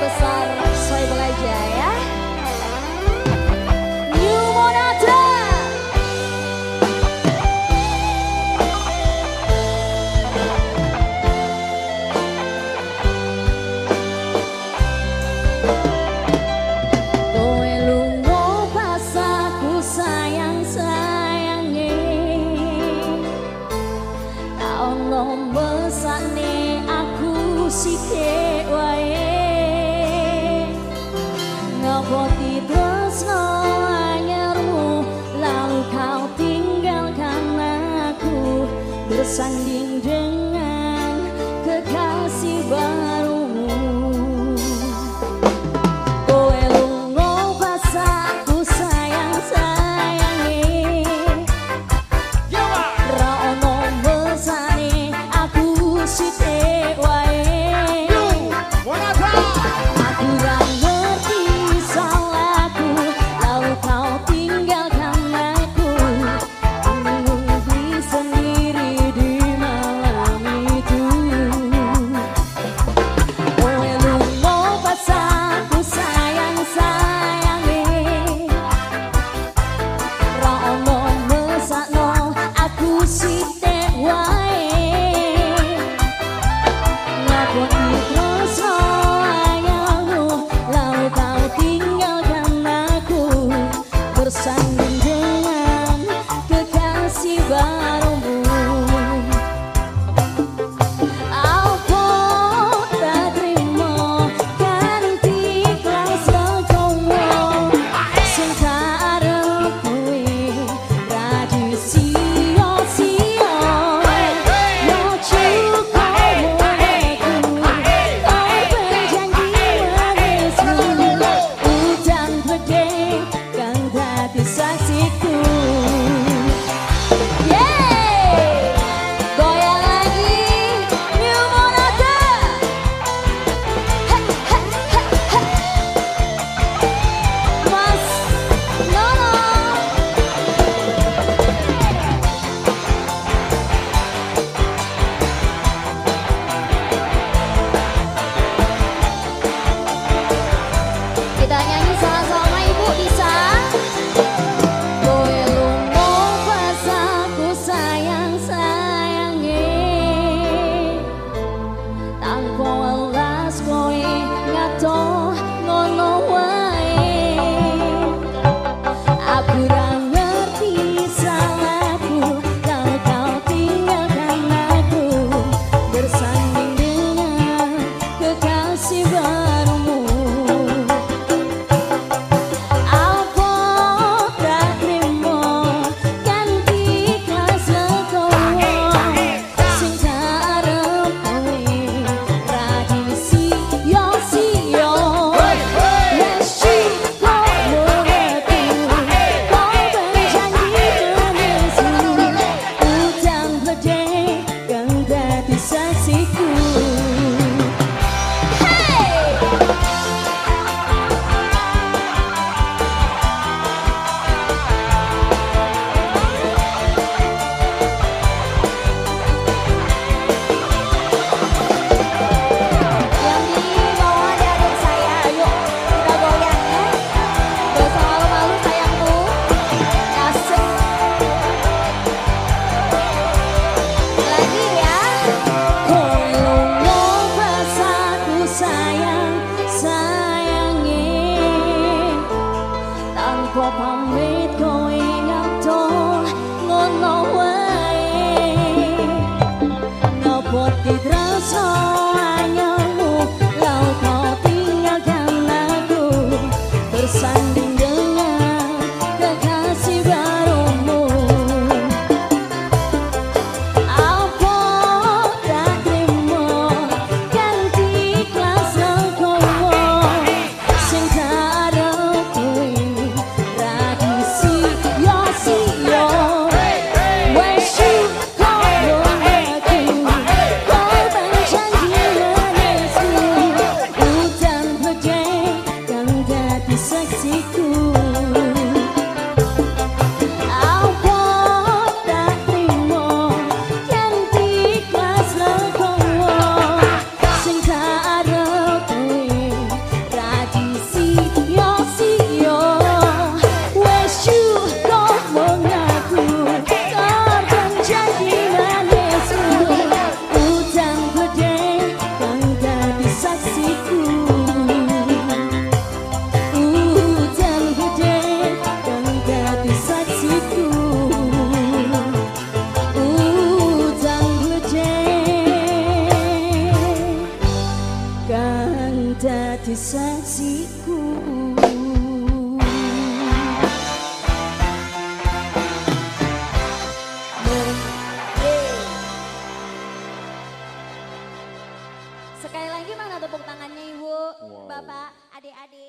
besar 算你 like you. Sekali lagi mana tepuk tangannya ibu, wow. bapak, adik-adik.